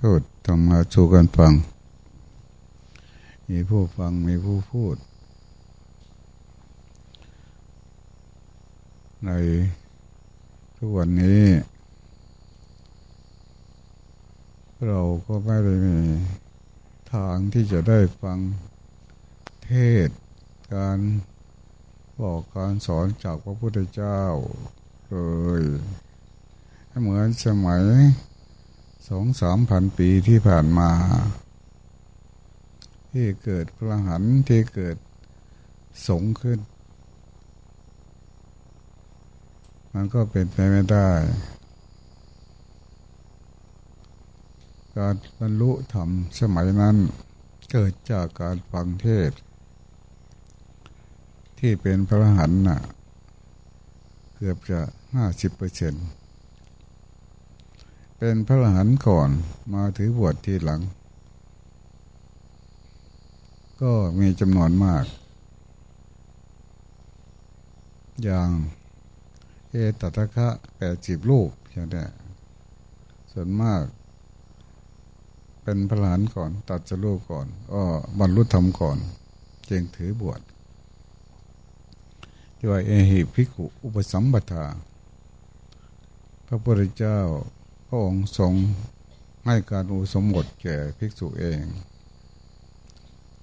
พูดทำมาสู่กันฟัง มีผู้ฟังมีผู้พูด ในทุกวันนี้ เราก็ไม่ได้มีทางที่จะได้ฟังเทศการบอกการสอนจากพระพุทธเจ้าเลยเหมือนสมัย สองสามพันปีที่ผ่านมา ที่เกิดพระหันที่เกิดสงขึ้น มันก็เป็นไปไม่ได้ การบรรลุธรรมสมัยนั้นเกิดจากการฟังเทศ ที่เป็นพระหันน่ะ เกือบจะห้าสิบเปอร์เซ็นต์ เป็นพระอรหันต์ก่อนมาถือบวชทีหลัง ก็มีจำนวนมาก อย่างเอตตะคะแปดสิบลูกใช่ไหมส่วนมาก เป็นพระอรหันต์ก่อน ตัดจะลูกก่อนก็บรรลุธรรมก่อน จึงถือบวชด้วยเอหิภิกขุอุปสัมปทา พระพุทธเจ้า พระองค์ทรงให้การอุสมบทแก่ภิกษุเอง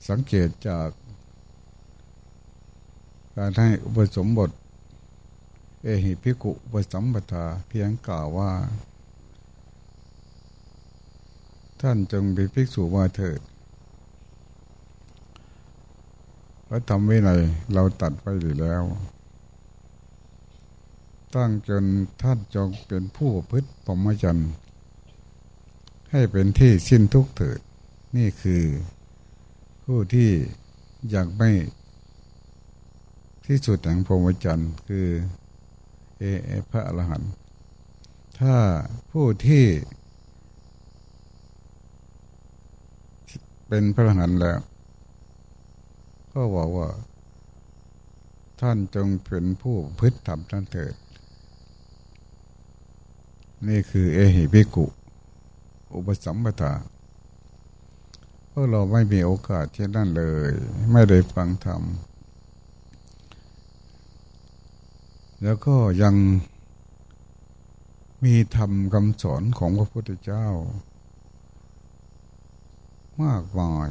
สังเกตจากการให้อุปสมบท เอหิภิกขุอุปสัมปทาเพียงกล่าวว่า ท่านจงเป็นภิกษุมาเถิดพระธรรมวินัยเราตัดไปหรือแล้ว ตั้งจนท่านจงเป็นผู้พึ่งพรมจรรย์ให้เป็นที่สิ้นทุกข์เถิด นี่คือผู้ที่อยากไม่ที่สุดแห่งพรหมจรรย์คือเอเอพระอรหันต์ถ้าผู้ที่เป็นพระอรหันต์แล้ว ก็บอกว่า ท่านจงเป็นผู้พึ่งธรรมท่านเถิด นี่คือเอหิภิกุ อุปสัมปทาเพราะเราไม่มีโอกาสที่นั่นเลย ไม่ได้ฟังธรรม แล้วก็ยังมีธรรมคำสอนของพระพุทธเจ้า มากมาย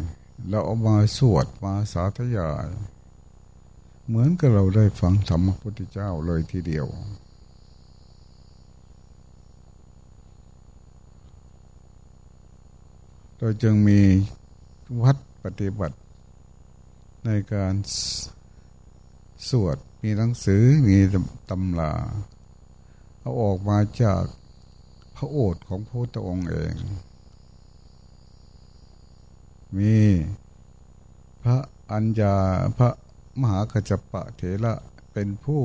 เราเอามาสวดมาสาธยาย เหมือนกับเราได้ฟังธรรมพระพุทธเจ้าเลยทีเดียว เราจึงมีวัดปฏิบัติในการสวดมีหนังสือมีตำราเอาออกมาจากพระโอษฐ์ของพระพุทธองค์เอง มีพระอัญญาพระมหาขจปะเถระเป็นผู้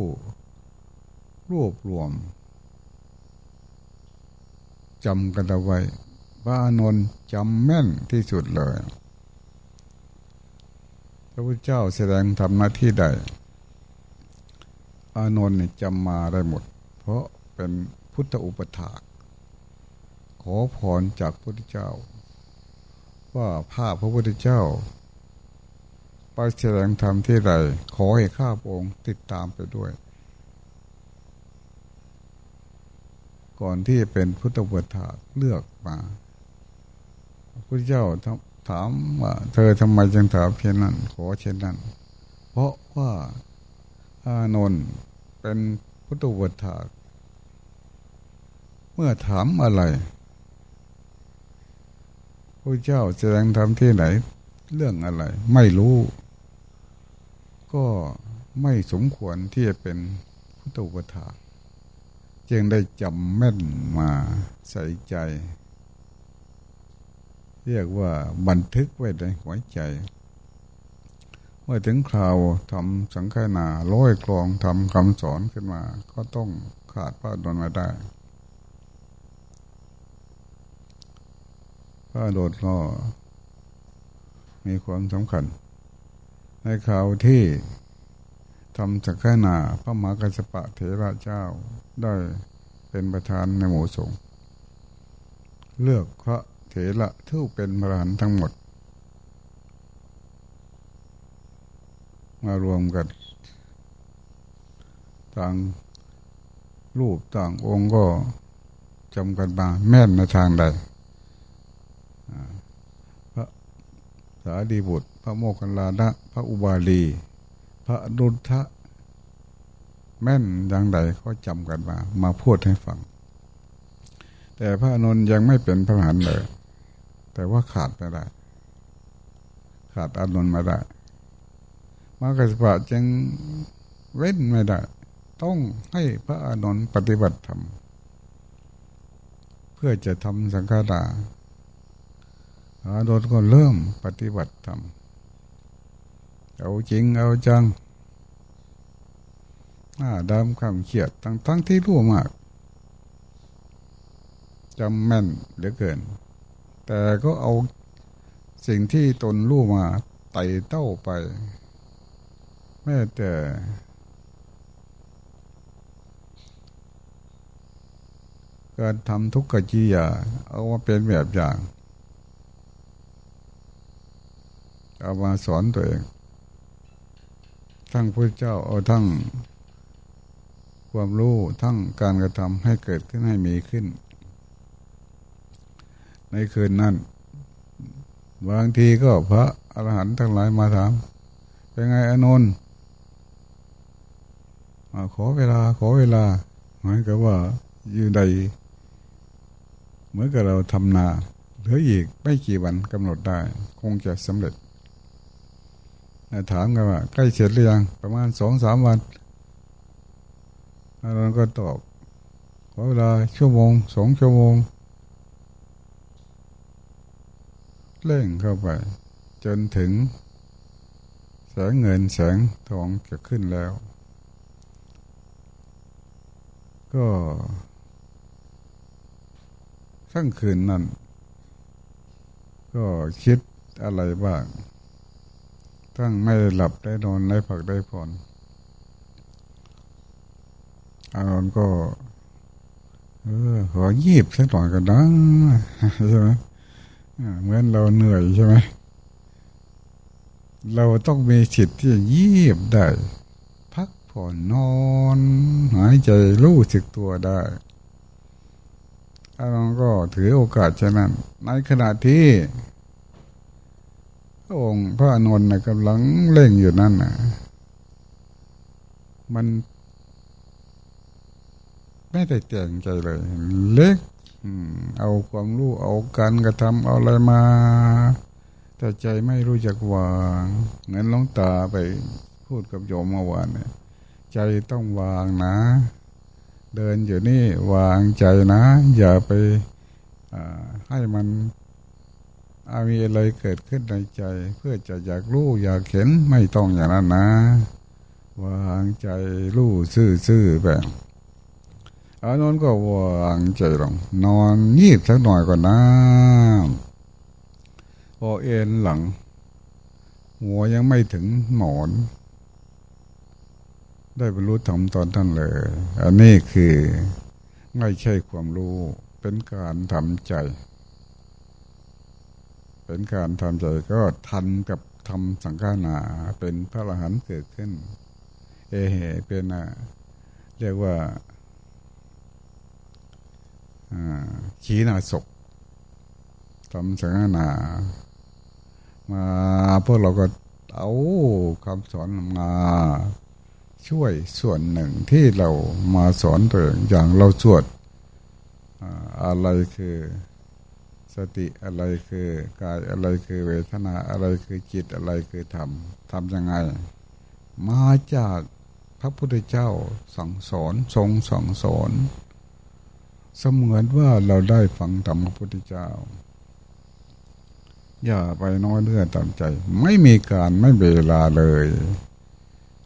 รวบรวมจำกันเอาไว้ พระอนนท์จำแม่นที่สุดเลย พระพุทธเจ้าแสดงทำหน้าที่ใด อานนท์จำมาได้หมด เพราะเป็นพุทธอุปถาขอพรจากพระพุทธเจ้า ว่าภาพพระพุทธเจ้าไปแสดงธรรมที่ใด ขอให้ข้าพระองค์ติดตามไปด้วยก่อนที่จะเป็นพุทธบทาเลือกมา พระเจ้าถามว่า เธอทำไมจึงถามเช่นนั้น ขอเช่นนั้น เพราะว่าอานนท์เป็นพุทธบทาเมื่อถามอะไรพระเจ้าแสดงธรรมที่ไหน เรื่องอะไร ไม่รู้ ก็ไม่สมควรที่จะเป็นพุทธบทาจึงได้จำแม่นมาใส่ใจ เรียกว่าบันทึกไว้ในหัวใจ เมื่อถึงคราวทำสังฆนาร้อยกลองทำคำสอนขึ้นมา ก็ต้องขาดพระดนมาได้พระโดดก็มีความสำคัญ ในข่าวที่ทำสักขนาพระมหากัสปะเถระเจ้าได้เป็นประธานในหมู่สงฆ์เลือกพระ เถระที่เป็นพระหันทั้งหมด มารวมกันต่างรูปต่างองค์ก็จำกันมาแม่นในทางใดพระสาดีบุตร พระโมคคัลลานะ พระอุบาลี พระดุลทะแม่นอย่างใดเขาจำกันมา มาพูดให้ฟัง แต่พระนนยังไม่เป็นพระหันเลย แต่ว่าขาดไม่ได้ ขาดอานนท์ไม่ได้มากสปะจึงเว้นไม่ได้ ต้องให้พระอานนท์ปฏิบัติธรรมเพื่อจะทำสังฆาราอานนท์ก็เริ่มปฏิบัติธรรมเอาจริงเอาจังหน้าดำคำเขียดทั้งทั้งที่รู้มากจำแม่นเหลือเกิน แต่ก็เอาสิ่งที่ตนรู้มาไต่เต้าไป แม้แต่การทำทุกขจิยาเอามาเป็นแบบอย่าง เอามาสอนตัวเอง ทั้งพระเจ้าเอาทั้งความรู้ทั้งการกระทำให้เกิดขึ้นให้มีขึ้น ในคืนนั้น บางทีก็พระอรหันต์ทั้งหลายมาถาม เป็นไงอนนท์ขอเวลาขอเวลา หมายกับว่าอยู่ใดเหมือนกับเราทำนาเหลืออีกไม่กี่วันกำหนดได้ คงจะสำเร็จถามกันว่าใกล้เสร็จหรือยัง ประมาณสองสามวันอาจารย์ก็ตอบขอเวลาชั่วโมงสองชั่วโมง เร่งเข้าไป จนถึง แสงเงินแสงทองจะขึ้นแล้ว ก็ทั้งคืนนั้น ก็คิดอะไรบ้าง ทั้งไม่หลับได้นอนได้ผักได้ผ่อนอารมณ์ก็ เออขอยีบสักหน่อยกันนะใช่ไหม เหมือนเราเหนื่อยใช่ไหมเราต้องมีสิทธิ์ที่จะยีบได้ พักผ่อนนอน หายใจรู้สึกตัวได้อารมณ์ก็ถือโอกาสฉะนั้น ในขณะที่พระองค์พระอนุนกำลังเล่งอยู่นั่นนะมัน ไม่ได้แต่งใจเลย เล็ก เอาความรู้เอาการกระทำเอาอะไรมาแต่ใจไม่รู้จักวางเงินลงตาไปพูดกับโยมเมื่อวานเนี่ยใจต้องวางนะ เดินอยู่นี่วางใจนะ อย่าไปให้มันมีอะไรเกิดขึ้นในใจ เพื่อจะอยากรู้อยากเห็นไม่ต้องอย่างนั้นนะ วางใจรู้ซื่อๆแบบ อานนก็วางใจลงนอนยีบสักหน่อยก่อนนะพอเอ็นหลัง หัวยังไม่ถึงหมอน ได้บรรลุธรรมตอนท่านเลย อันนี้คือไม่ใช่ความรู้ เป็นการทำใจ เป็นการทำใจก็ทันกับทำสังฆานาเป็นพระอรหันต์เกิดขึ้น เอเหเป็นเรียกว่า ขีนาศกทำสังนา มาพวกเราก็เอาคำสอนมาช่วยส่วนหนึ่งที่เรามาสอนตัวอย่างเราสวดอะไรคือสติอะไรคือกายอะไรคือเวทนาอะไรคือจิตอะไรคือธรรมทำยังไง มาจากพระพุทธเจ้าสั่งสอนทรงสั่งสอน เสมือนว่าเราได้ฟังธรรมพระพุทธเจ้า อย่าไปน้อยเนื้อตามใจ ไม่มีการไม่เวลาเลย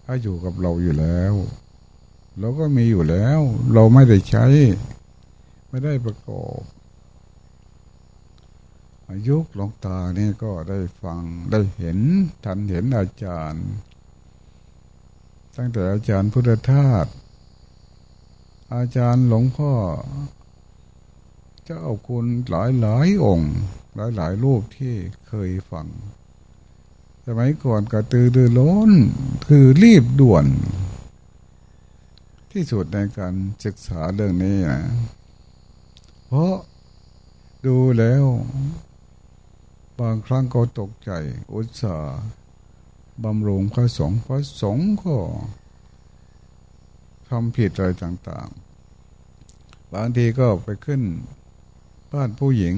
ถ้าอยู่กับเราอยู่แล้ว เราก็มีอยู่แล้ว เราไม่ได้ใช้ ไม่ได้ประกอบอายุหลวงตานี่ก็ได้ฟังได้เห็นทันเห็นอาจารย์ ตั้งแต่อาจารย์พุทธทาสอาจารย์หลวงพ่อ เจ้าคุณหลายหลายองค์ หลายหลายรูปที่เคยฟังสมัยก่อนกระตือรือร้นคือรีบด่วน ที่สุดในการศึกษาเรื่องนี้นะเพราะดูแล้ว บางครั้งก็ตกใจ อุตส่าห์บำรุงพระสงฆ์พระสงฆ์ก็ทำผิดอะไรต่าง ๆ บางทีก็ไปขึ้น บ้านผู้หญิง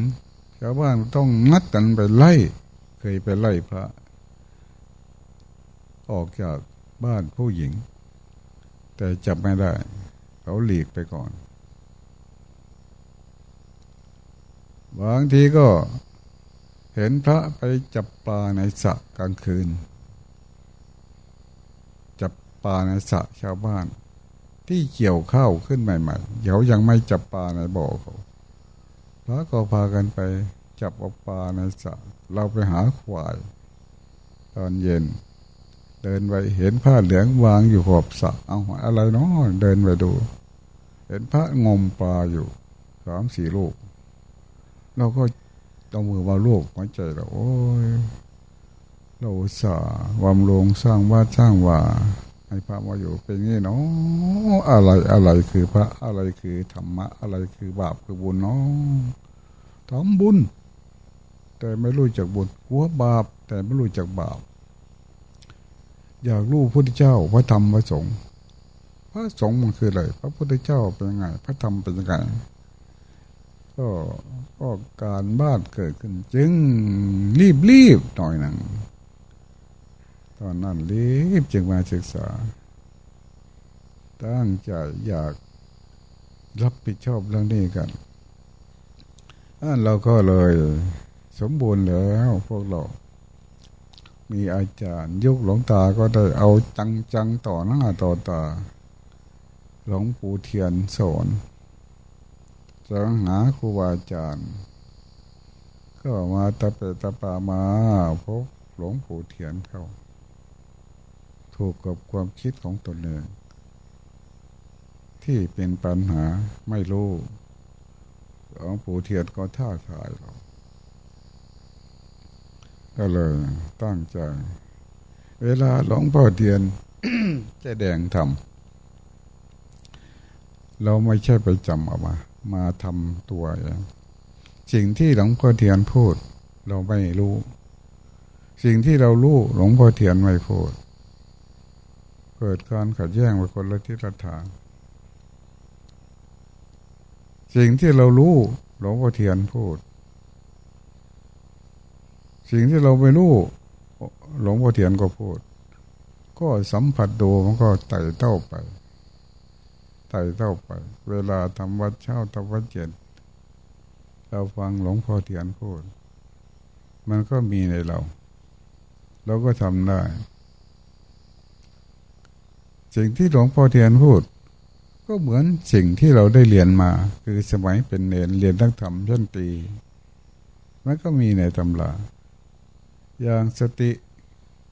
ชาวบ้านต้องนัดกันไปไล่ เคยไปไล่พระ ออกจากบ้านผู้หญิง แต่จับไม่ได้ เขาหลีกไปก่อน บางทีก็เห็นพระไปจับปลาในสระกลางคืน จับปลาในสระชาวบ้าน ที่เกี่ยวข้าวขึ้นใหม่ๆเขายังไม่จับปลาในบ่อเขา พระก็พากันไปจับเอาปลาในสระเราไปหาควาย ตอนเย็น เดินไปเห็นผ้าเหลืองวางอยู่ขอบสระเอาอะไรเนาะเดินไปดู เห็นพระงมปลาอยู่สามสี่ลูกเราก็เอามือมาลูกหัวใจเราโอ้ยเราสาวามลงสร้างว่าสร้างว่า ให้พระมาอยู่เป็นงี้เนาะอะไรอะไรคือพระอะไรคือธรรมะ อะไรคือบาปคือบุญเนาะทำบุญ แต่ไม่รู้จักบุญกลัวบาป แต่ไม่รู้จักบาป อยากรู้พระพุทธเจ้าพระธรรมพระสงฆ์พระสงฆ์มันคืออะไรพระพุทธเจ้าเป็นยังไง พระธรรมเป็นยังไงก็ก็การบ้านเกิดขึ้น จึงรีบรีบหน่อยหนึ่ง ตอนนั้นรีบจึงมาศึกษา ตั้งใจอยากรับผิดชอบเรื่องนี้กันอันเราก็เลย สมบูรณ์แล้วพวกเรา มีอาจารย์ยุคหลวงตาก็ได้เอาจังจังต่อหน้าต่อตาหลวงปู่เทียนสอนจะหาครูบาอาจารย์ ก็มาตะเปตะปามาพบหลวงปู่เทียนเข้า ถูกกับความคิดของตนเองที่เป็นปัญหาไม่รู้หลวงปู่เทียนก็ท่าทายเราก็เลยตั้งใจ เวลาหลวงพ่อเทียนจะแดงทำเราไม่ใช่ไปจำเอามา มาทำตัวเองสิ่งที่หลวงพ่อเทียนพูด เราไม่รู้ สิ่งที่เรารู้หลวงพ่อเทียนไม่พูด เกิดการขัดแย้งไปคนละทิศละทางสิ่งที่เรารู้หลวงพ่อเทียนพูด สิ่งที่เราไม่รู้หลวงพ่อเทียนก็พูด ก็สัมผัสดูมันก็ไต่เต้าไปไต่เต้าไป เวลาทำวัดเช้าทำวัดเย็นเราฟังหลวงพ่อเทียนพูด มันก็มีในเรา เราก็ทำได้ สิ่งที่หลวงพ่อเทียนพูด ก็เหมือนสิ่งที่เราได้เรียนมา คือสมัยเป็นเนรเรียนทั้งธรรมชั้นตีมันก็มีในตำราอย่างสติ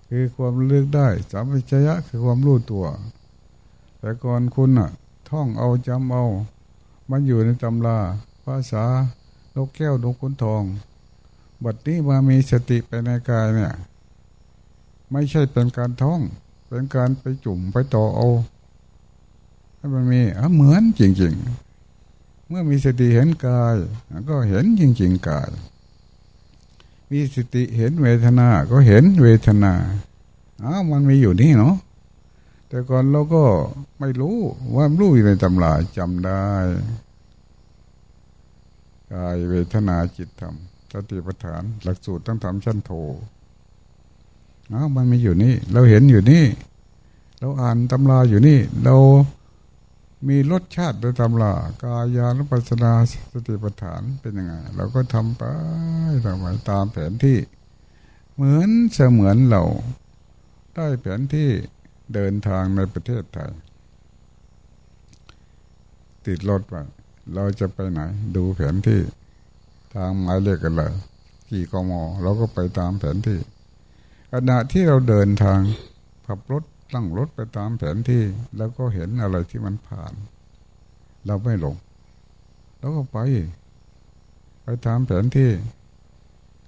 คือความเลือกได้สามัญญะคือความรู้ตัว แต่ก่อนคุณอะท่องเอาจำเอา มันอยู่ในตำรา ภาษานกแก้วนกขุนทองบัดนี้มามีสติไปในกายเนี่ย ไม่ใช่เป็นการท่อง เป็นการไปจุ่มไปต่อเอาให้มันมีอะเหมือนจริง ๆ เมื่อมีสติเห็นกาย ก็เห็นจริง ๆกาย มีสติเห็นเวทนา ก็เห็นเวทนาอ้ามันมีอยู่นี่เนาะแต่ก่อนเราก็ไม่รู้ว่ารู้อยู่ในตำราจำได้กายเวทนาจิตธรรมสติปัฏฐาน หลักสูตรต้องทำชั้นโท อ้ามันมีอยู่นี่ เราเห็นอยู่นี่ เราอ่านตำราอยู่นี่ เรามีรสชาติโดยตำรากายานุปัสสนาสติปัฏฐานเป็นยังไงเราก็ทำไปทำไปตามแผนที่ เหมือนเสมือนเราได้แผนที่เดินทางในประเทศไทย ติดรถว่าเราจะไปไหน ดูแผนที่ ทางหมายเลขกันเลยกี่กมเราก็ไปตามแผนที่ ขณะที่เราเดินทางขับรถตั้งรถไปตามแผนที่ แล้วก็เห็นอะไรที่มันผ่าน เราไม่หลง แล้วก็ไป ไปทำแผนที่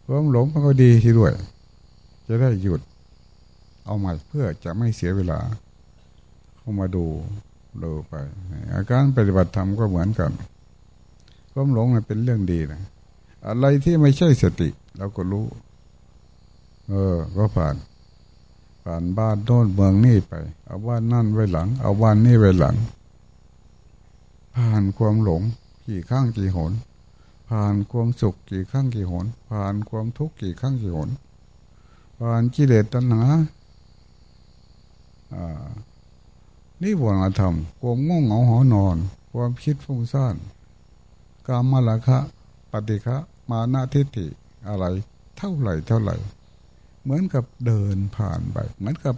ความหลงมันก็ดีที่ด้วย จะได้หยุด เอาหม่เพื่อจะไม่เสียเวลา เข้ามาดูดูไป อาการปฏิบัติธรรมก็เหมือนกันความหลงมันเป็นเรื่องดีนะอะไรที่ไม่ใช่สติ เราก็รู้ เออ ก็ผ่าน ผ่านบ้านโน่นเมืองนี่ไป เอาบ้านนั่นไว้หลัง เอาบ้านนี่ไว้หลัง ผ่านความหลงกี่ข้างกี่หน ผ่านความสุขกี่ข้างกี่หน ผ่านความทุกข์กี่ข้างกี่หน ผ่านกิเลสตัณหาอ่านี่วรธรรมความง่วงเหงาหอนอน ความคิดฟุ้งซ่านกามมาลคะ ปฏิฆะมานาทิฏฐิอะไร เท่าไหร่เท่าไหร่ เหมือนกับเดินผ่านไป เหมือนกับ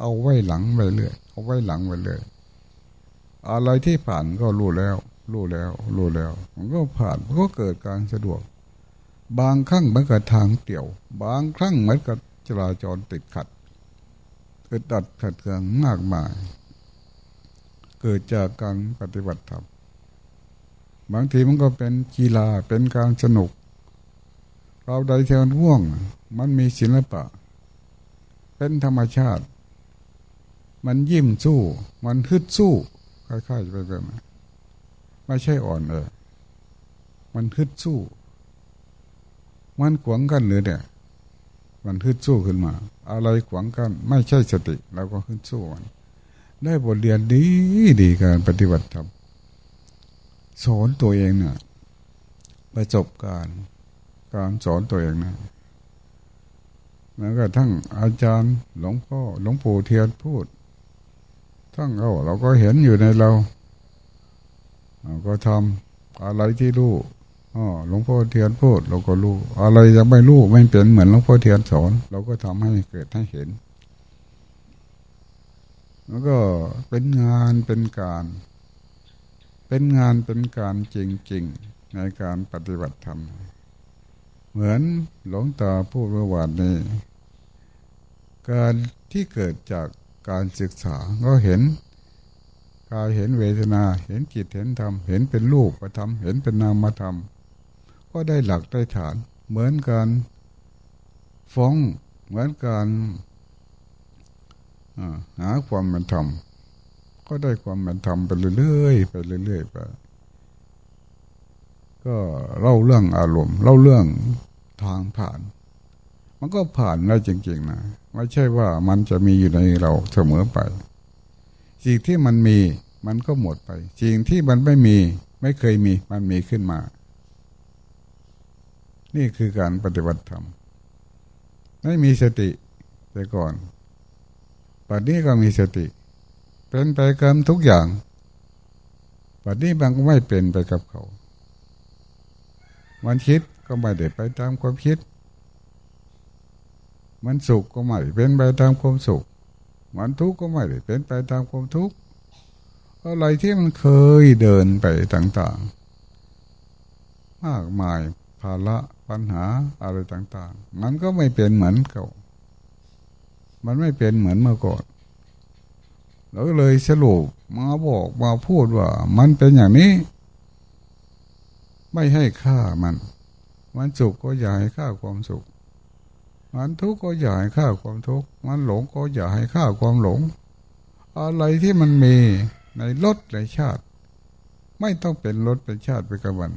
เอาไว้หลังไปเรื่อยเอาไว้หลังไปเรื่อยอะไรที่ผ่านก็รู้แล้ว รู้แล้ว รู้แล้ว มันก็ผ่านมันก็เกิดการสะดวก บางครั้งเหมือนกับทางเตี่ยว บางครั้งเหมือนกับจราจรติดขัดอึดอัดขัดเคืองมากมาย เกิดจากการปฏิบัติธรรมบางทีมันก็เป็นกีฬาเป็นการสนุก เราใดเทนว่วง มันมีศิลปะ เป็นธรรมชาติ มันยิ้มสู้ มันฮึดสู้คล้ายๆไปแบบนั้นไม่ใช่อ่อนเลยมันฮึดสู้ มันขวางกันหรือเนี่ย มันฮึดสู้ขึ้นมา อะไรขวางกัน ไม่ใช่สติเราก็ฮึดสู้มันได้บทเรียนดีดีการปฏิบัติธรรมสอนตัวเองเนะ่ะประสบการณ์การสอนตัวเองนะแล้วก็ทั้งอาจารย์หลวงพ่อหลวงปู่เทียนพูด ทั้งเราเราก็เห็นอยู่ในเราเราก็ทำอะไรที่รู้อ๋อหลวงพ่อเทียนพูดเราก็รู้ อะไรยังไม่รู้ไม่เป็นเหมือนหลวงพ่อเทียนสอน เราก็ทำให้เกิดให้เห็นแล้วก็เป็นงานเป็นการ เป็นงานเป็นการจริงๆในการปฏิบัติธรรม เหมือนหลวงตาพูดเมื่อวานนี้ การที่เกิดจากการศึกษาก็เห็นกายเห็นเวทนาเห็นจิตเห็นธรรม เห็นเป็นรูปธรรม เห็นเป็นนามธรรม ก็ได้หลักได้ฐาน เหมือนการฟ้องเหมือนการหาความเป็นธรรม ก็ได้ความเป็นธรรมไปเรื่อยๆไปเรื่อยๆไป ก็เล่าเรื่องอารมณ์ เล่าเรื่องทางผ่าน มันก็ผ่านได้จริง ๆนะไม่ใช่ว่ามันจะมีอยู่ในเราเสมอไป สิ่งที่มันมีมันก็หมดไป สิ่งที่มันไม่มีไม่เคยมีมันมีขึ้นมา นี่คือการปฏิบัติธรรมไม่มีสติแต่ก่อนปัจจุบันก็มีสติ เป็นไปกับทุกอย่างปัจจุบันก็ไม่เป็นไปกับเขา มันคิดก็ไม่ได้ไปตามความคิด มันสุขก็ไม่เป็นไปตามความสุข มันทุกข์ก็ไม่ได้เป็นไปตามความทุกข์อะไรที่มันเคยเดินไปต่างๆ มากมายภาระปัญหาอะไรต่าง ๆ มันก็ไม่เป็นเหมือนเก่า มันไม่เป็นเหมือนเมื่อก่อนเราเลยสรุปมาบอกมาพูดว่า มันเป็นอย่างนี้ ไม่ให้ค่ามัน มันสุขก็อย่าให้ค่าความสุข มันทุกข์ก็อย่าให้ฆ่าความทุกข์มันหลงก็อย่าให้ฆ่าความหลง อะไรที่มันมีในรสในชาติ ไม่ต้องเป็นรสเป็นชาติไปกับมัน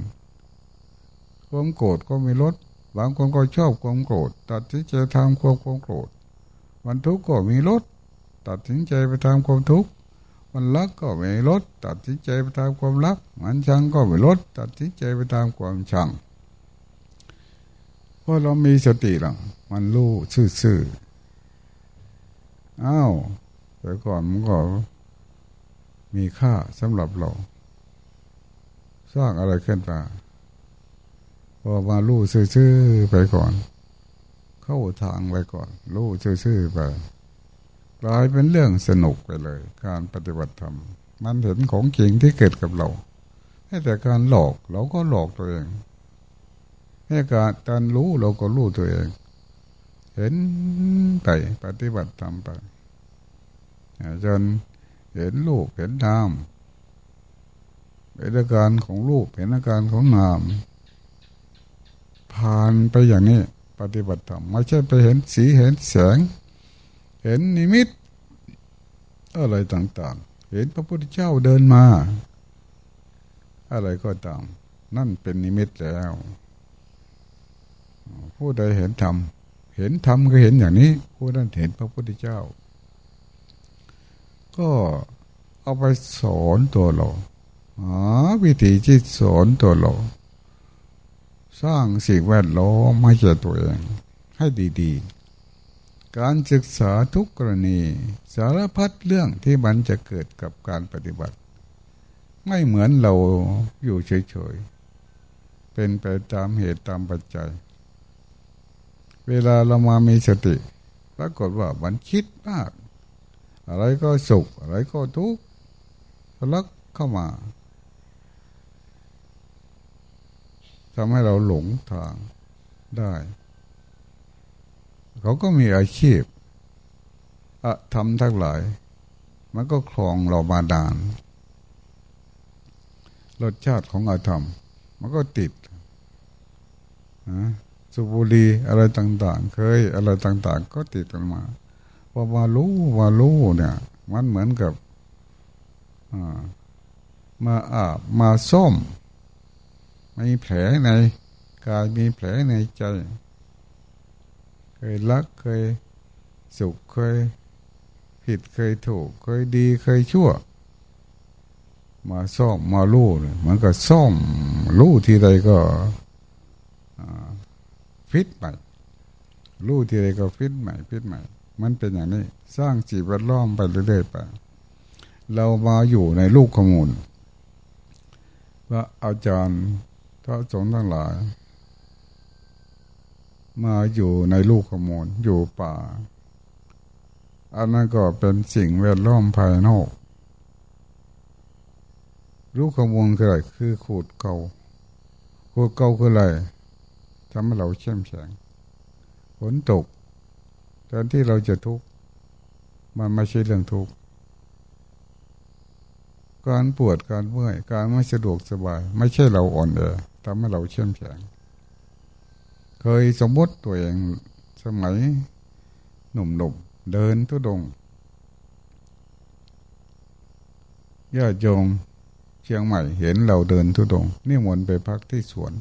ความโกรธก็มีรสบางคนก็ชอบความโกรธตัดสินใจทำความความโกรธมันทุกข์ก็มีรสตัดสินใจไปทำความทุกข์ มันรักก็มีรสตัดสินใจไปตามความรัก มันชังก็มีรสตัดสินใจไปตามความชังเพราะเรามีสติหลังมันรู้ซื่อๆอ้าวแต่ก่อนมันก็มีค่าสำหรับเรา สร้างอะไรขึ้นมาพอมาลู่ซื่อๆไปก่อน เข้าทางไปก่อน ลู่ซื่อๆไป กลายเป็นเรื่องสนุกไปเลย การปฏิบัติธรรม มันเห็นของจริงที่เกิดกับเราแต่การหลอกเราก็หลอกตัวเองแค่การการรู้เราก็รู้ตัวเอง เห็นไปปฏิบัติทำไปจนเห็นลูกเห็นนามเห็นอาการของลูกเห็นอาการของนาม ผ่านไปอย่างนี้ ปฏิบัติธรรมไม่ใช่ไปเห็นสีเห็นแสง เห็นนิมิต อะไรต่างๆ เห็นพระพุทธเจ้าเดินมา อะไรก็ตาม นั่นเป็นนิมิตแล้ว ผู้ใดเห็นธรรมเห็นธรรมก็เห็นอย่างนี้ ผู้นั้นเห็นพระพุทธเจ้า ก็เอาไปสอนตัวเราหาวิธีที่สอนตัวเรา สร้างสิ่งแวดล้อมให้แก่ตัวเอง ให้ดี ๆ การศึกษาทุกกรณี สารพัดเรื่องที่มันจะเกิดกับการปฏิบัติ ไม่เหมือนเราอยู่เฉยๆ เป็นไปตามเหตุตามปัจจัย เวลาเรามามีสติปรากฏว่ามันคิดมาก อะไรก็สุข อะไรก็ทุกข์ทะลักเข้ามาทำให้เราหลงทางได้ เขาก็มีอาชีพอะทำทั้งหลาย มันก็คลองเรามาดาน รสชาติของอาธรรม มันก็ติดสุบุรีอะไรต่าง ๆ เคยอะไรต่าง ๆ ก็ติดกันมาพอมารู้มารู้เนี่ย มันเหมือนกับมาอาบมาส้มมีแผลในกายมีแผลในใจ เคยรักเคยสุขเคยผิดเคยถูก เคยดีเคยชั่ว มาซ่อมมาลู่มันก็ซ่อมลู่ทีใดก็ฟิตใหม่ลู่ทีใดก็ฟิตใหม่ฟิตใหม่ มันเป็นอย่างนี้ สร้างจีบแวดล้อมไปเรื่อยๆไปเรามาอยู่ในลูกขมูลว่าอาจารย์ระสงฆ์ทั้งหลาย มาอยู่ในลูกขโมลอยู่ป่า อันนั้นก็เป็นสิ่งแวดล้อมภายนอก ลูกขโมลคืออะไรคือขูดเกาขูดเกาคืออะไรทำให้เราเข้มแข็งฝนตกแทนที่เราจะทุกข์มันไม่ใช่เรื่องทุกข์การปวดการเมื่อยการไม่สะดวกสบาย ไม่ใช่เราอ่อนแอทำให้เราเข้มแข็ง เคยสมมติตัวเองสมัยหนุ่มๆเดินทุดงญาติโยมเชียงใหม่เห็นเราเดินทุดงนี่มนไปพักที่สวน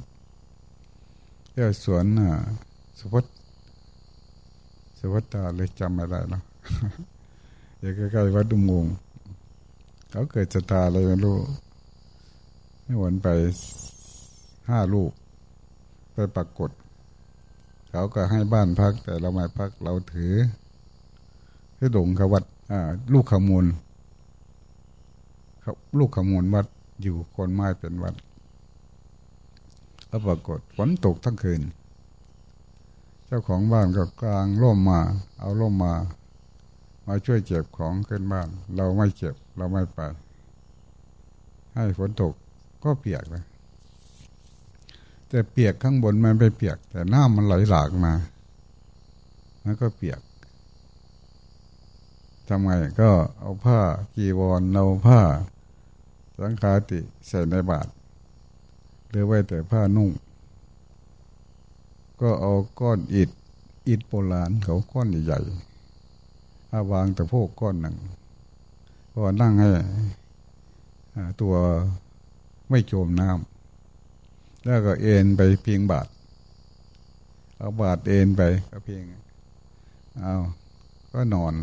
ญาติสวนอะสวัตสุวัตตาเลยจำไม่ได้แล้วอยู่ใกล้ๆวัดดุมงเขาเกิดจตาอะไรไม่รู้นี่วนไปห้าลูกไปปรากฏ เขาก็ให้บ้านพัก แต่เราไม่พักเราถือที่ดงขวัดลูกขมูลลูกขมูลวัดอยู่คนไม้เป็นวัดแล้วปรากฏฝนตกทั้งคืน เจ้าของบ้านก็กลางร่มมา เอาร่มมา มาช่วยเจ็บของขึ้นบ้าน เราไม่เจ็บเราไม่ไป ให้ฝนตกก็เปียกเลย แต่เปียกข้างบนมันไม่เปียก แต่น้ามันไหลหลากมามันก็เปียกทำไงก็เอาผ้ากีวรเอาผ้า สังคาติใส่ในบาตรหรือไว้แต่ผ้านุ่ง ก็เอาก้อนอิฐอิฐโบราณเขาก้อนใหญ่ๆอาวางแต่พวกก้อนหนึ่งพอนั่งให้ตัวไม่โจมน้ำ แล้วก็เอ็นไปเพียงบาทเอาบาทเอ็นไปก็เพียงเอาก็นอน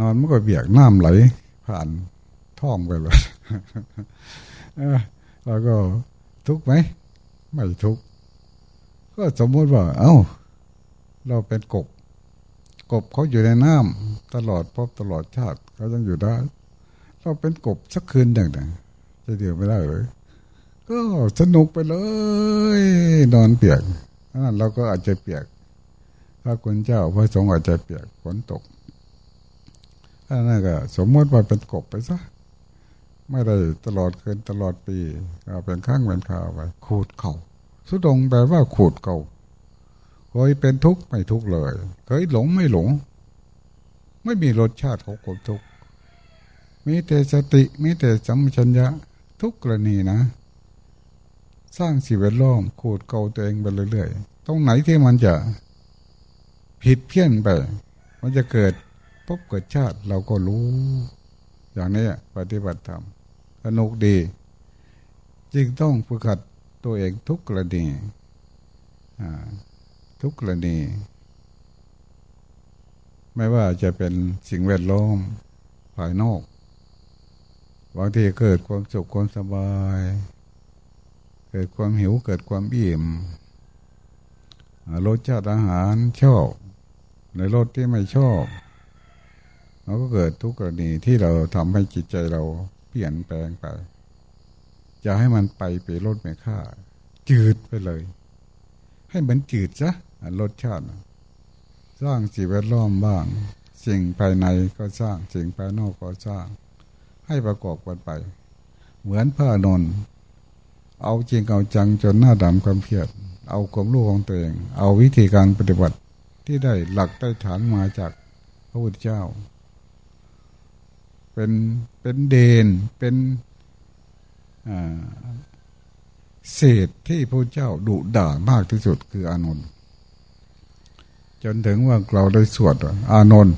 นอนมันก็เบียกน้ำไหล ผ่านท้องไปเลยแล้วก็ทุกไหมไม่ทุกก็สมมติว่า เอา้า เราเป็นกบ กบเขาอยู่ในน้ำตลอดพบตลอดชาติเขายังอยู่ได้ เราเป็นกบสักคืนหนึ่งนะจะเดียวไม่ได้เลย ก็สนุกไปเลย นอนเปียกนั่นเราก็อาจจะเปียก พระคุณเจ้าพระสงฆ์อาจจะเปียกฝนตกนั่นก็ สมมติว่าเป็นกบไปซะไม่ได้ตลอดคืนตลอดปีก็เป็นข้างเป็นข่าวไปขูดเขา่าสุดงแปลว่าขูดเก่าเคยเป็นทุกข์ไม่ทุกข์เลยเคยหลงไม่หลง ไม่มีรสชาติของความทุกข์มีแต่สติมีแต่สัมชัญญะทุกกรณีนะ สร้างสิ่งแวดล้อมขูดเกาตัวเองไปเรื่อยๆ ตรงไหนที่มันจะผิดเพี้ยนไป มันจะเกิดพบเกิดชาติเราก็รู้ อย่างนี้ปฏิบัติธรรมสนุกดี จึงต้องฝึกหัดตัวเองทุกกรณีทุกกรณี ไม่ว่าจะเป็นสิ่งแวดล้อมภายนอกบางทีเกิดความสุขความสบาย เกิดความหิวเกิดความอิ่มรสชาติอาหารชอบ ในรสที่ไม่ชอบเราก็เกิดทุกกรณีที่เราทำให้จิตใจเราเปลี่ยนแปลงไปอย่าให้มันไปไปรสไม่ค่า จืดไปเลย ให้มันจืดซะรสชาติ สร้างสิ่งแวดล้อมบ้าง สิ่งภายในก็สร้าง สิ่งภายนอกก็สร้าง ให้ประกอบกันไป เหมือนผ้านน เอาจริงเอาจังจนหน้าดำความเพียรเอาความรู้ของตัวเอง เอาวิธีการปฏิบัติที่ได้หลักได้ฐานมาจากพระพุทธเจ้า เป็นเป็นเดนเป็นเศษที่พระเจ้าดุด่ามากที่สุดคืออานนท์จนถึงว่าเราได้สวดอานนท์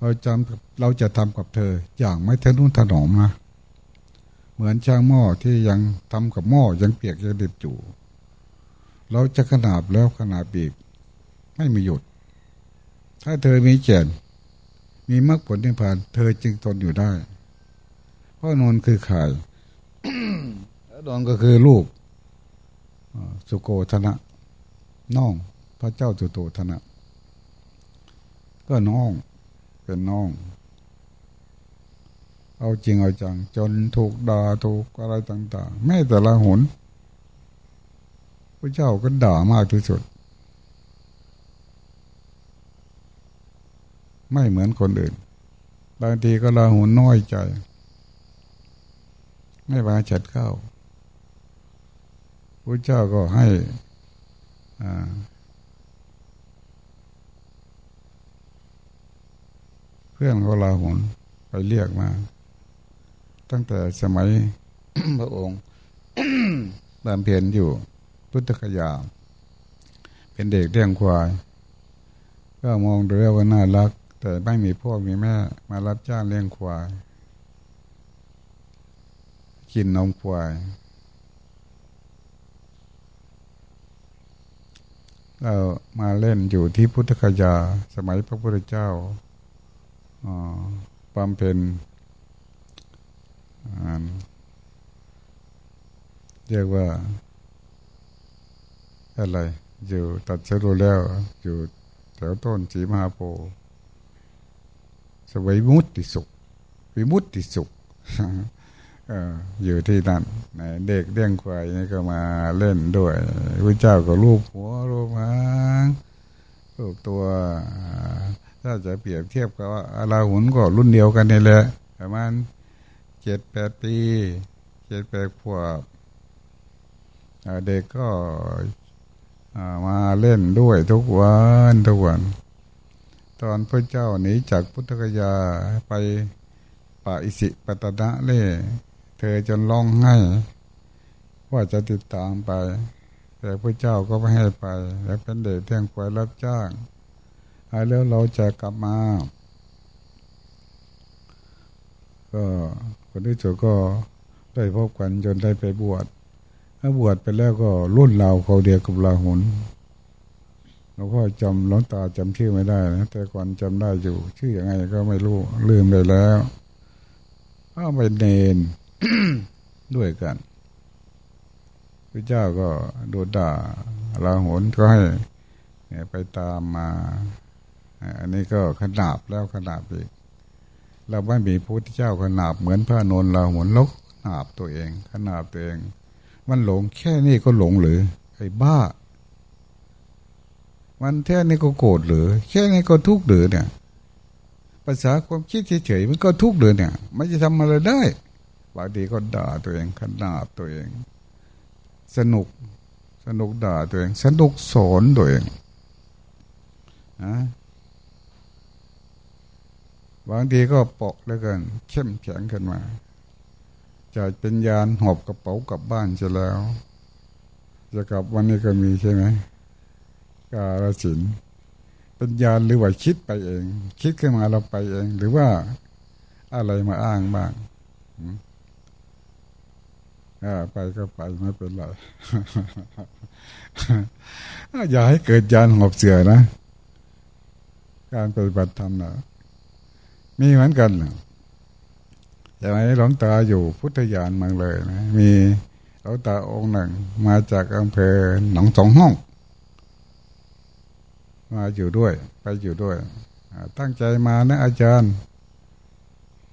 เราจำเราจะทำกับเธออย่างไม่ทะนุถนอมนะ เหมือนช่างหม้อที่ยังทำกับหม้อยังเปียกยังดิบอยู่เราจะขนาบแล้วขนาบอีก ไม่มีหยุด ถ้าเธอมีเจนมีมรรคผลนิพพาน เธอจึงทนอยู่ได้ เพราะนนคือข่ายดอนก็คือลูกสุโกธนะน้อง พระเจ้าสุโตธนะ ก็น้องเป็นน้อง เอาจริงเอาจัง จนถูกด่าถูกอะไรต่าง ๆ แม่แต่ละหนพระเจ้าก็ด่ามากที่สุด ไม่เหมือนคนอื่น บางทีก็ลาหุนน้อยใจ ไม่มาฉัดเข้าพระเจ้าก็ให้เพื่อนเขาลาหุนไปเรียกมา ตั้งแต่สมัยพระองค์บำเพ็ญอยู่พุทธคยา เป็นเด็กเลี้ยงควาย ก็มองดูแล้วว่าน่ารัก แต่ไม่มีพ่อมีแม่ มารับจ้างเลี้ยงควาย กินนมควายเรามาเล่นอยู่ที่พุทธคยา สมัยพระพุทธเจ้าบำเพ็ญ เรียกว่า อะไร อยู่ตัดเสรุแล้ว อยู่แถวต้นสีมหาโพสวยมุตติสุขวิมุตติสุขอยู่ที่นั่นเด็กเลี้ยงควายนี่ก็มาเล่นด้วยพระเจ้าก็รูปหัวรูปหางรูปตัว ถ้าจะเปรียบเทียบกับว่าอาลาหุนก็รุ่นเดียวกันนี่แหละประมาณ เจ็ดแปดปีเจ็ดแปดขวบเด็กก็มาเล่นด้วยทุกวันทุกวันตอนพระเจ้าหนีจากพุทธกยาไปป่าอิสิปตนะเล่เธอจนร้องไห้ว่าจะติดตามไป แต่พระเจ้าก็ไม่ให้ไป แล้วเป็นเด็กเที่ยงควายรับจ้างแล้วเราจะกลับมา ก็ คนที่สุดก็ได้พบกันจนได้ไปบวชถ้าบวชไปแล้วก็รุ่นเราเขาเดียวกับลาหุนหลวงพ่อจำหลวงตาจำชื่อไม่ได้นะแต่ก่อนจำได้อยู่ ชื่ออยังไงก็ไม่รู้ลืมไปแล้วก็ไปเนนด้วยกันพระเจ้าก็โดดด่าลาหุนก็ให้ไปตามมา อันนี้ก็ขนาบแล้วขนาบอีก เราไม่มีพระพุทธเจ้าขนาบเหมือนพระนนท์เราหุนลกขนาบตัวเองขนาบตัวเอง มันหลงแค่นี้ก็หลงหรือไอ้บ้า มันแค่นี้ก็โกรธหรือ แค่นี้ก็ทุกข์หรือเนี่ย ภาษาความคิดเฉยๆมันก็ทุกข์หรือเนี่ย ไม่จะทำอะไรได้บางทีก็ด่าตัวเองขนาบตัวเอง สนุกสนุกด่าตัวเอง สนุกสอนตัวเองนะ บางทีก็เปาะแล้วกันเข้มแข็งขึ้นมาจะเป็นยานหอบกระเป๋ากลับบ้านจะแล้ว จะกลับวันนี้ก็มีใช่ไหมกาลสินเป็นญาณหรือว่าคิดไปเอง คิดขึ้นมาเราไปเอง หรือว่าอะไรมาอ้างบ้างอ่าไปก็ไปไม่เป็นไรอย่าให้เกิดยานหอบเสือนะ การปฏิบัติธรรมนะ มีเหมือนกันอย่างไรหลวงตาอยู่พุทธยานเมืองเลยนะ มีหลวงตาองค์หนึ่ง มาจากอำเภอหนองสองห้อง มาอยู่ด้วย ไปอยู่ด้วย ตั้งใจมานะอาจารย์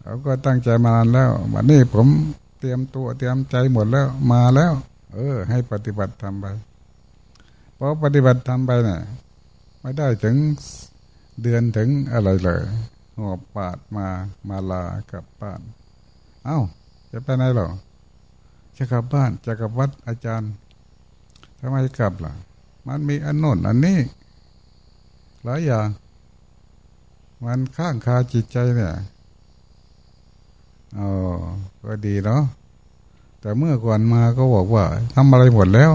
เขาก็ตั้งใจมานานแล้ววันนี้ผมเตรียมตัวเตรียมใจหมดแล้วมาแล้ว เออ ให้ปฏิบัติทำไปพอปฏิบัติทำไปเนี่ยไม่ได้ถึงเดือนถึงอะไรเลย หอบปาดมามาลากลับบ้าน เอา้า จะไปไหนหรอจะกลับบ้านจะกลับวัดอาจารย์ทำไมกลับล่ะ มันมีอันโน้นอันนี้หลายอย่าง มันข้างคาจิตใจเนี่ยอ๋อก็ดีเนาะแต่เมื่อก่อนมาก็บอกว่าทำอะไรหมดแล้ว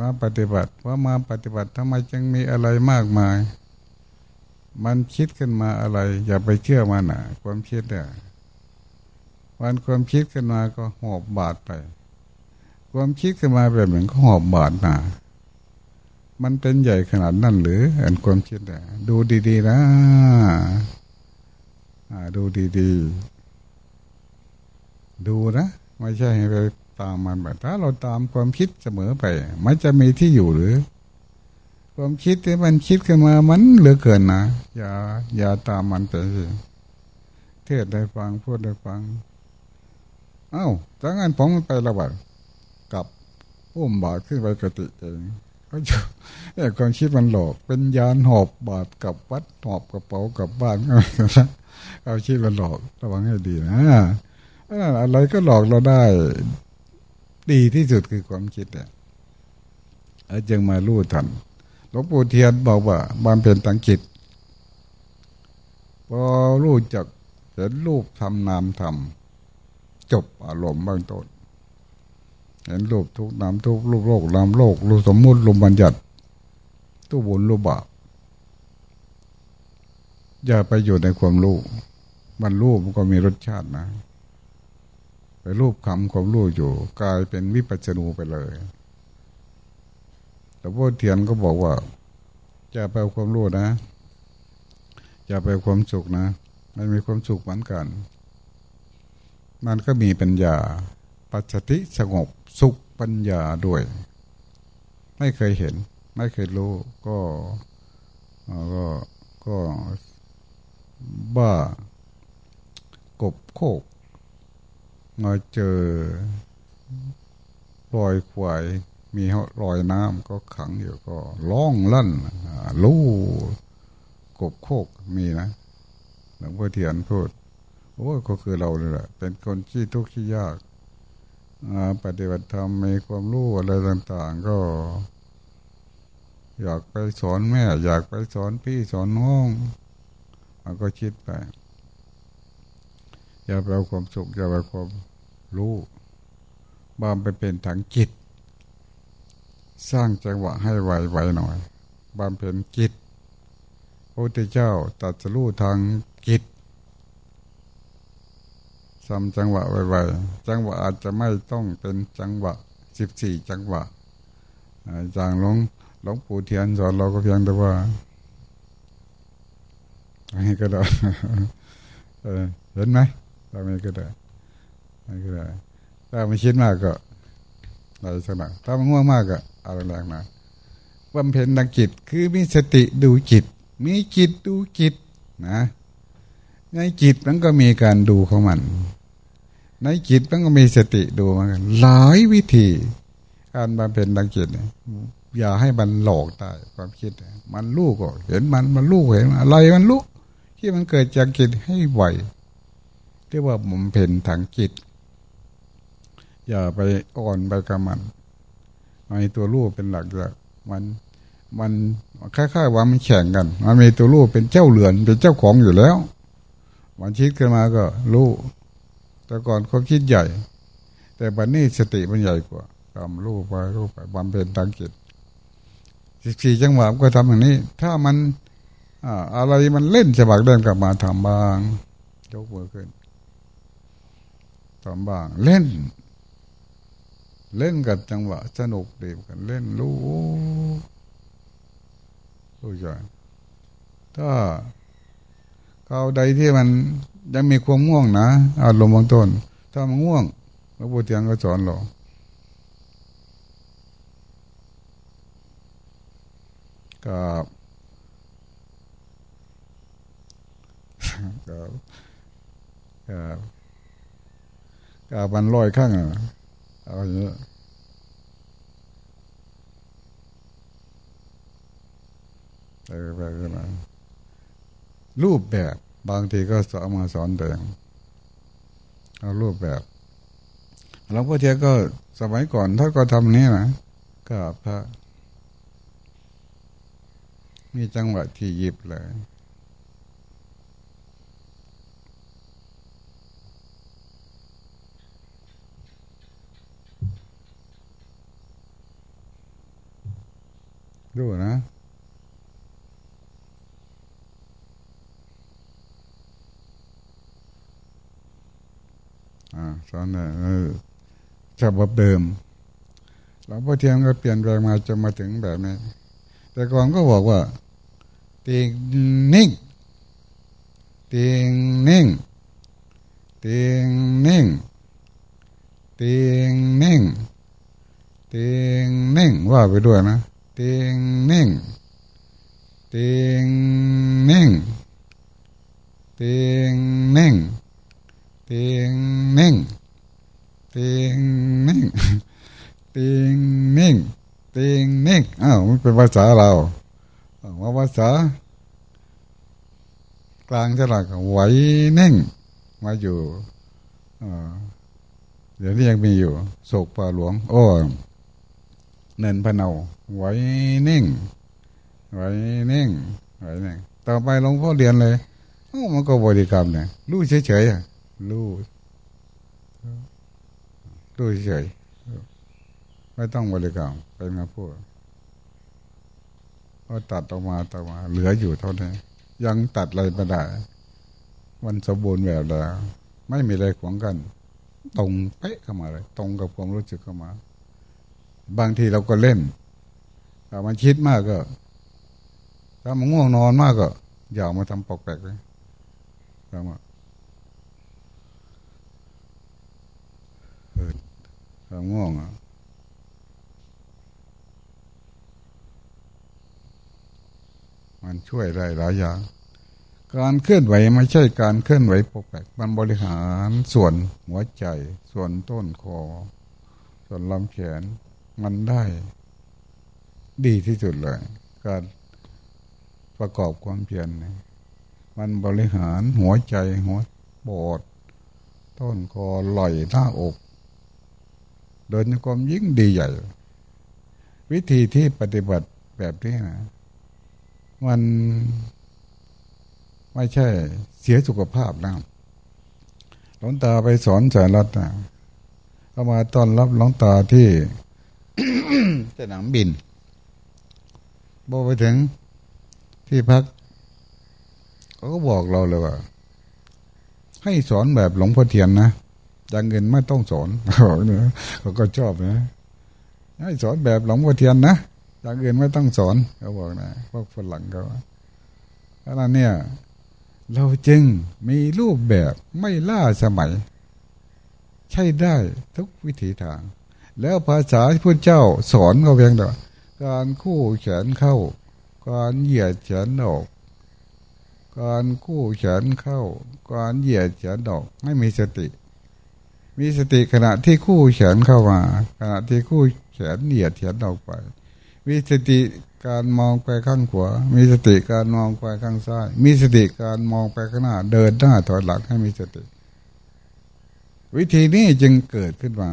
มาปฏิบัติว่ามาปฏิบัติทำไมจึงมีอะไรมากมาย มันคิดขึ้นมาอะไร อย่าไปเชื่อมันอะความคิดเนี่ยวันความคิดขึ้นมาก็หอบบาดไป ความคิดขึ้นมาแบบหนึ่งก็หอบบาดหนามันเป็นใหญ่ขนาดนั้นหรืออันความคิดเนี่ยดูดี ๆ นะดูดีๆ ดูนะไม่ใช่ไปตามมันแบบถ้าเราตามความคิดเสมอไป มันจะมีที่อยู่หรือ ความคิดที่มันคิดขึ้นมามันเหลือเกินนะอย่าอย่าตามมันไปสิเทศได้ฟังพูดได้ฟัง เอา้าถ้างั้นผมไประบาดกับพุ่มบาดขึ้นไปกติเองเขาจะเนี่ความคิดมันหลอก เป็นยานหอบบาดกับวัดหอบกระเป๋ากับบ้านเอาคิดมันหลอกระวังให้ดีนะอะไรก็หลอกเราได้ ดีที่สุดคือความคิดเนี่ยจึงมาลู่ทัน งปู่เทียนบอกว่าบานเป็นตังจิตพอรู้จักเห็นรูปทำนามทำจบอารมณ์บางต้นเห็นรูปทุกนามทุกรูปโลกนามโลกรูปสมมุติรูปบัญญัติตู้บุญรูปบาปอย่าไปอยู่ในความรู้มันรู้มันก็มีรสชาตินะ ไปรูปคำความรู้อยู่กลายเป็นวิปัสสนูไปเลย แต่พ่อเทียนก็บอกว่าจะไปความรู้นะจะไปความสุขนะ มันมีความสุขเหมือนกัน มันก็มีปัญญา ปัจจติสงบสุขปัญญาด้วย ไม่เคยเห็น ไม่เคยรู้ ก็ก็ก็บ้ากบโคกมาเจอรอยควาย มีรอยน้ำก็ขังอยู่ก็ร้องลั่นลู่กบโคกมีนะหลวงพ่อเทียนพูดโอ้ก็คือเราเลยแหละเป็นคนที่ทุกข์ที่ยากปฏิบัติธรรมมีความรู้อะไรต่าง ๆ ก็ อยากไปสอนแม่ อยากไปสอนพี่สอนน้องมันก็คิดไป อย่าไปเอาความสุขอย่าไปความรู้บามไปเป็นทางจิต สร้างจังหวะให้ไวไวหน่อยบามเป็นจิตพระพุทธเจ้าตัดสรู้ทางจิตทำจังหวะไวๆจังหวะอาจจะไม่ต้องเป็นจังหวะสิบสี่จังหวะจางหลวงหลวงปู่เทียนสอนเราก็เพียงแต่ว่าอันนี้ก็ได้เห็นไหมทำไมก็ได้ไม่ก็ได้ถ้าไม่คิดมากก็อะไรสักหน่อยถ้ามันง่วงมากก็ เอาแรงนะบำเพ็ญดังจิตคือมีสติดูจิต มีจิตดูจิตนะ ในจิตมันก็มีการดูของมัน ในจิตมันก็มีสติดูมันหลายวิธี การบำเพ็ญดังจิตอย่าให้มันหลอกได้ความคิด มันลูกก็เห็นมันมันลูกเห็นอะไรมันลูกที่มันเกิดจากจิตให้ไหวเรียกว่ามุมเพนทางจิต อย่าไปอ่อนไปกับมัน มีตัวรูปเป็นหลักเลยมันมันคล้ายๆว่ามันแข่งกัน มันมีตัวรูปเป็นเจ้าเหลือนเป็นเจ้าของอยู่แล้วมันคิดขึ้นมาก็รู้แต่ก่อนเขาคิดใหญ่ แต่บัดนนี้สติมันใหญ่กว่าทำรูปไปรูปไปบำเพ็ญทางจิตสิบสี่จังหวะก็ทำอย่างนี้ ถ้ามันอะไรมันเล่นจะบักเดินกลับมาทำบางยกมือขึ้นทำบางเล่น เล่นกับจังหวะสนุกดีกันเล่นรู้รู้จักถ้าเขาใดที่มันยังมีความง่วงนะอารมณ์บางต้น ถ้ามันง่วงพระพุทธเจ้าก็สอนเรากับกับกับกับมันลอยข้างอะ เอาอย่างนี้ไปไปไปรูปแบบ บางทีก็สอนมาสอนแต่เอารูปแบบหลวงพ่อเทียก็สมัยก่อนถ้าก็ทำนี้นะก็พระ มีจังหวะที่หยิบเลย ดูนะอ่าสอนเนี่ยฉบับเดิมหลวงพ่อเทียมก็เปลี่ยนแปลงมาจนมาถึงแบบนี้ แต่ก่อนก็บอกว่า เตียงนิ่ง เตียงนิ่ง เตียงนิ่ง เตียงนิ่ง เตียงนิ่งว่าไปด้วยนะ เตียงนิ่ง เตียงนิ่ง เตียงนิ่ง เตียงนิ่ง เตียงนิ่ง เตียงนิ่ง เตียงนิ่ง อ้าวมันเป็นภาษาเราว่าภาษากลางจะหลักไหวนิ่ง มาอยู่เดี๋ยวนี้ยังมีอยู่โศกป่าหลวง โอ้เนินพะเนา ไหวนิ่งไหวนิ่งไหวนิ่ง ต่อไปหลวงพ่อเรียนเลยโอ้มันก็บริกรรมเนี่ยรู้เฉยๆรู้รู้เฉยไม่ต้องบริกรรมไปมาพูดก็ตัดออกมาต่อมา เหลืออยู่เท่านี้ยังตัดอะไรไม่ได้มันสมบูรณ์แบบแล้วไม่มีอะไรขวางกัน ตรงเป๊ะเข้ามาเลย ตรงกับความรู้สึกเข้ามา บางทีเราก็เล่น ถ้ามันคิดมากก็ ถ้ามันง่วงนอนมากก็ อย่ามาทำปกแปลกเลยทำมาเออถ้าง่วงอะมันช่วยได้หลายอย่าง การเคลื่อนไหวไม่ใช่การเคลื่อนไหวปกแปลกมันบริหารส่วนหัวใจ ส่วนต้นคอ ส่วนลำแขน มันได้ ดีที่สุดเลย การประกอบความเพียรมันบริหารหัวใจหัวปอดต้นคอไหล่หน้าอกเดินความยิ่งดีใหญ่ วิธีที่ปฏิบัติแบบนี้นะมันไม่ใช่เสียสุขภาพนะหลวงตาไปสอนสายรัฐนะเข้ามาต้อนรับหลวงตาที่สนามบิน บอไปถึงที่พักเขาก็บอกเราเลยว่า ให้สอนแบบหลวงพ่อเทียนนะอย่างเงินไม่ต้องสอนเขาก็ชอบนะให้สอนแบบหลวงพ่อเทียนนะอย่างอื่นไม่ต้องสอนเขาบอกนะพวกฝรั่งเขาเพราะนั้นเนี่ย เราจึงมีรูปแบบไม่ล่าสมัย ใช่ได้ทุกวิถีทาง แล้วภาษาที่พระเจ้าสอนก็เพียงแต่ การคู่แขนเข้า การเหยียดแขนออก การคู่แขนเข้า การเหยียดแขนออกไม่มีสติ มีสติขณะที่คู่แขนเข้ามา ขณะที่คู่แขนเหยียดแขนออกไป มีสติการมองไปข้างขวา มีสติการมองไปข้างซ้าย มีสติการมองไปข้างหน้า เดินหน้าถอยหลังให้มีสติ วิธีนี้จึงเกิดขึ้นมา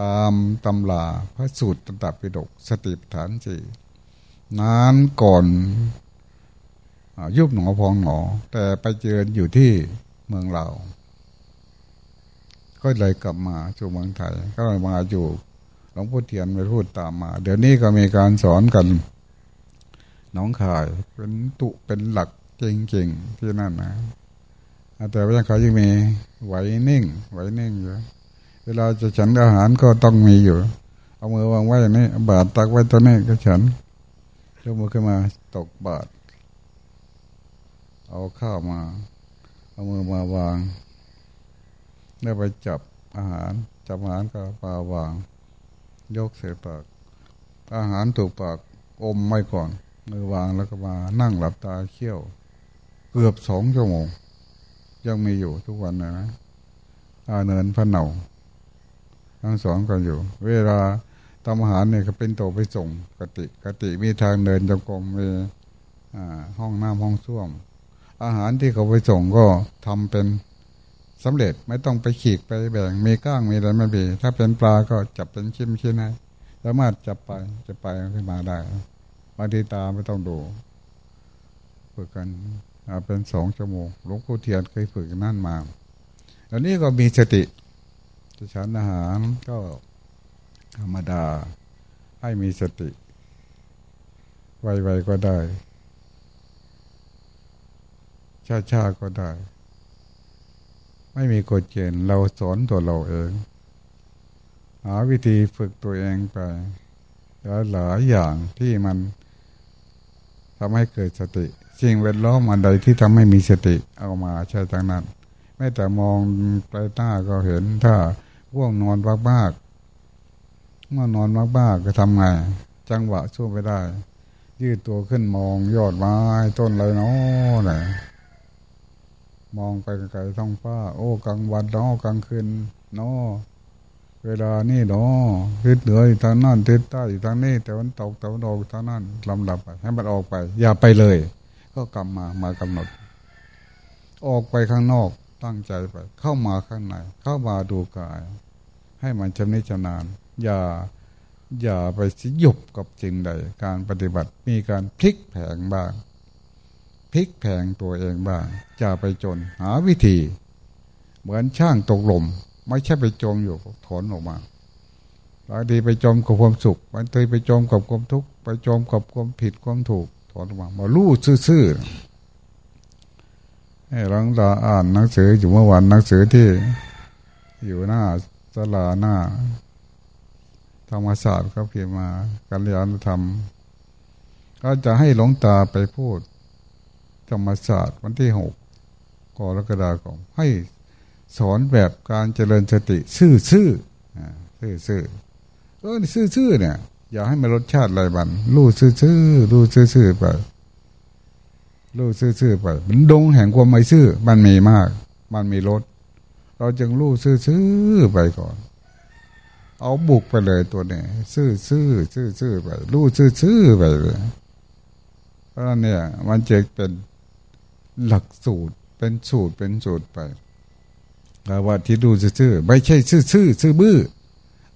ตามตำราพระสูตรตับปิฎกสติปัฏฐานสี่นานก่อนยุบหนอพองหนอ แต่ไปเจออยู่ที่เมืองเรา ก็เลยกลับมาสู่เมืองไทย ก็เลยมาอยู่หลวงพ่อเทียนไปพูดตามมา เดี๋ยวนี้ก็มีการสอนกันน้องขายเป็นตุเป็นหลักเก่งๆที่นั่นนะแต่ว่าเขายังมีไหวนิ่งไหวนิ่งอยู่ เวลาจะฉันอาหารก็ต้องมีอยู่ เอามือวางไว้อย่างนี้บาดตักไว้ตัวนี้ก็ฉันยกมือขึ้นมาตกบาดเอาข้าวมา เอามือมาวางแล้วไปจับอาหารจับอาหารก็ปาวาง ยกเสียปาก อาหารถูกปากอมไม่ก่อนมือวางแล้วก็มานั่งหลับตาเคี่ยว เกือบสองชั่วโมง ยังมีอยู่ทุกวันนะนะอาเนินพระเนา ทั้งสองกันอยู่ เวลาทำอาหารเนี่ยก็เป็นโตไปส่งกติกติมีทางเดินจงกรมมีห้องน้ำห้องส้วม อาหารที่เขาไปส่งก็ทำเป็นสำเร็จไม่ต้องไปขีกไปแบ่งมีก้างมีอะไรไม่มีถ้าเป็นปลาก็จับเป็นชิ้นชิ้นให้สามารถจับไปจะไปขึ้นมาได้บางทีตาไม่ต้องดูฝึกกันเป็นสองชั่วโมงหลวงปู่เทียนเคยฝึกนั่นมาอันนี้ก็มีสติ จะฉันอาหารก็ธรรมดาให้มีสติ ไวๆก็ได้ ช้าๆก็ได้ ไม่มีกฎเกณฑ์เราสอนตัวเราเอง หาวิธีฝึกตัวเองไปหลายอย่างที่มันทำให้เกิดสติสิ่งแวดล้อมอันใดที่ทำให้มีสติเอามาใช้ทางนั้นไม่แต่มองไปหน้าก็เห็นถ้า ว่วงนอนมากๆเมื่อนอนมากๆก็ทำไง จังหวะช่วยไปได้ ยืดตัวขึ้นมองยอดไม้ต้นอะไรเนาะไหนมองไปไกลท้องฟ้า โอ้กลางวันเนาะกลางคืนเนาะเวลานี่เนาะทิศเหนืออยู่ทางนั้นทิศใต้อยู่ทางนี้แต่วันตกแต่วันออกทางนั้นลำดับไปให้มันออกไป อย่าไปเลย ก็กลับมา มากำหนด ออกไปข้างนอก ตั้งใจไป เข้ามาข้างใน เข้ามาดูกาย ให้มันชำนิชำนาญ อย่าอย่าไปสยบกับจริงใด การปฏิบัติมีการพลิกแผงบ้างพลิกแผงตัวเองบ้างอย่าไปจนหาวิธี เหมือนช่างตกหลมไม่ใช่ไปจมอยู่ถอนออกมาบางทีไปจมกับความสุขบางทีไปจมกับความทุกข์ไปจมกับความผิดความถูกถอนออกมามาลู่ซื่อๆ ห้หลังตาอ่านหนังสืออยู่เมื่อวานหนังสือที่อยู่หน้าสลาหน้า ธรรมศาสตร์เขาเขียนมาการเรียนธรรม ก็จะให้หลงตาไปพูด ธรรมศาสตร์วันที่หกกรกฎาคมให้สอนแบบการเจริญสติ ซื่อซื่อซื่อซื่อเออซื่อซื่อเนี่ย อย่าให้มันรสชาติอะไรบันรู้ซื่อซื่อรู้ซื่อซื่อไป รู้ซื่อซื่อไปมันดงแห่งความไม่ซื่อ มันมีมาก มันมีรสเราจึงรู้ซื่อซื่อไปก่อน เอาบุกไปเลยตัวนี้ซื่อซื่อซื่อซื่อไปรู้ซื่อซื่อไปเลยเพราะเนี่ยมันจะเป็นหลักสูตรเป็นสูตรเป็นสูตรไปภาวะที่ดูซื่อไม่ใช่ซื่อซื่อซื่อบื้อ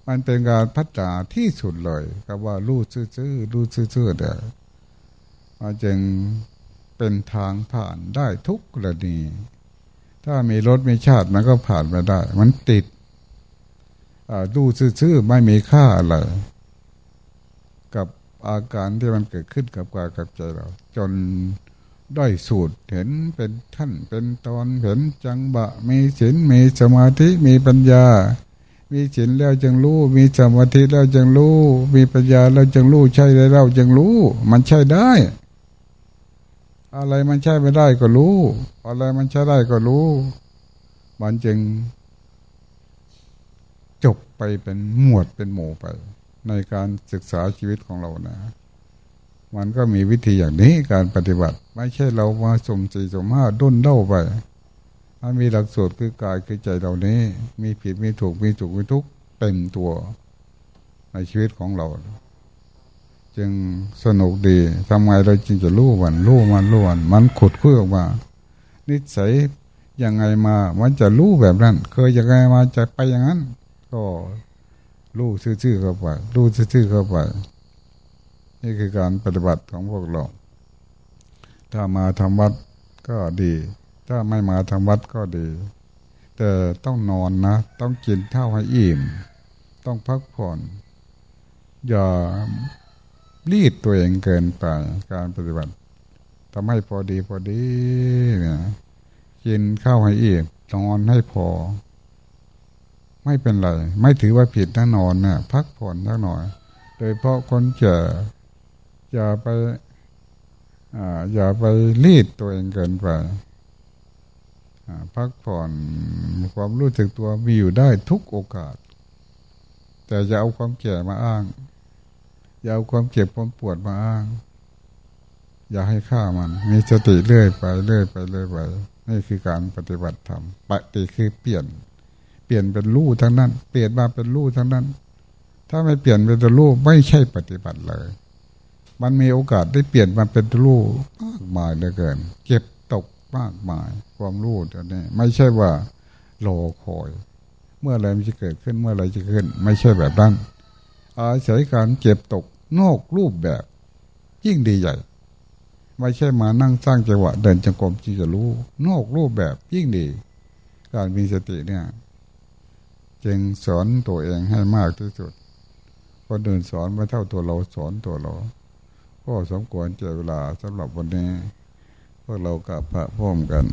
มันเป็นการพัฒนาที่สุดเลยกับว่ารู้ซื่อรู้ซื่อเด้อมันจึง เป็นทางผ่านได้ทุกกรณี ถ้ามีรถมีชาติมันก็ผ่านไปได้ มันติดดูซื่อๆไม่มีค่าอะไรกับอาการที่มันเกิดขึ้นกับกายกับใจเรา จนได้สูตรเห็นเป็นท่านเป็นตอนเห็นจังบะ มีศีลมีสมาธิมีปัญญา มีศีลแล้วจึงรู้ มีสมาธิแล้วจึงรู้ มีปัญญาแล้วจึงรู้ ใช่แล้วจึงรู้ มันใช่ได้ อะไรมันใช่ไม่ได้ก็รู้ อะไรมันใช่ได้ก็รู้ มันจึง จบไปเป็นหมวดเป็นหมู่ไป ในการศึกษาชีวิตของเรานะ มันก็มีวิธีอย่างนี้การปฏิบัติ ไม่ใช่เรามาสมสี่สมห้าดุนเด้าไปมันมีหลักสูตรคือกายคือใจเรานี้ มีผิดมีถูกมีถูกมีทุกเต็มตัวในชีวิตของเรา จึงสนุกดีทำไมเราจึงจะรู้วันรู้มันรู้วันมันขุดคุ้ยออกมา นิสัยยังไงมา มันจะรู้แบบนั้น เคยยังไงมาจะไปอย่างนั้น ก็รู้ซื่อๆเข้าไปรู้ซื่อๆเข้าไปนี่คือการปฏิบัติของพวกเรา ถ้ามาทำวัดก็ดี ถ้าไม่มาทำวัดก็ดี แต่ต้องนอนนะ ต้องกินเท่าให้อิ่ม ต้องพักผ่อน อย่า รีดตัวเองเกินไปการปฏิบัติทำให้พอดีพอดีเนี่ยกินข้าวให้อิ่มนอนให้พอ ไม่เป็นไร ไม่ถือว่าผิดนะนอนเนี่ยพักผ่อนสักหน่อย โดยเพราะคนเจออย่าไปอ่าอย่าไปรีดตัวเองเกินไปพักผ่อนความรู้สึกตัวมีอยู่ได้ทุกโอกาส แต่อย่าเอาความแก่มาอ้าง อย่าเอาความเจ็บความปวดมาอ้าง อย่าให้ค่ามัน มีสติเรื่อยไปเรื่อยไปเรื่อยไปนี่คือการปฏิบัติธรรมปฏิคือเปลี่ยน เปลี่ยนเป็นรูทั้งนั้น เปลี่ยนมาเป็นรูทั้งนั้น ถ้าไม่เปลี่ยนเป็นรูไม่ใช่ปฏิบัติเลย มันมีโอกาสได้เปลี่ยนมาเป็นรูมากมายเหลือเกิน เก็บตกมากมาย ความรู้ตัวนี้ ไม่ใช่ว่ารอคอย เมื่อไรมันจะเกิดขึ้นเมื่อไรจะขึ้น ไม่ใช่แบบนั้นอาศัยการเก็บตก นอกรูปแบบ ยิ่งดีใหญ่ ไม่ใช่มานั่งสร้างจังหวะเดินจงกรมที่จะรู้ นอกรูปแบบยิ่งดี การมีสติเนี่ยจึงสอนตัวเองให้มากที่สุดคนอื่นสอนไม่เท่าตัวเราสอนตัวเราก็สมควรเจอเวลาสำหรับวันนี้ พวกเรากับพระพร้อมกัน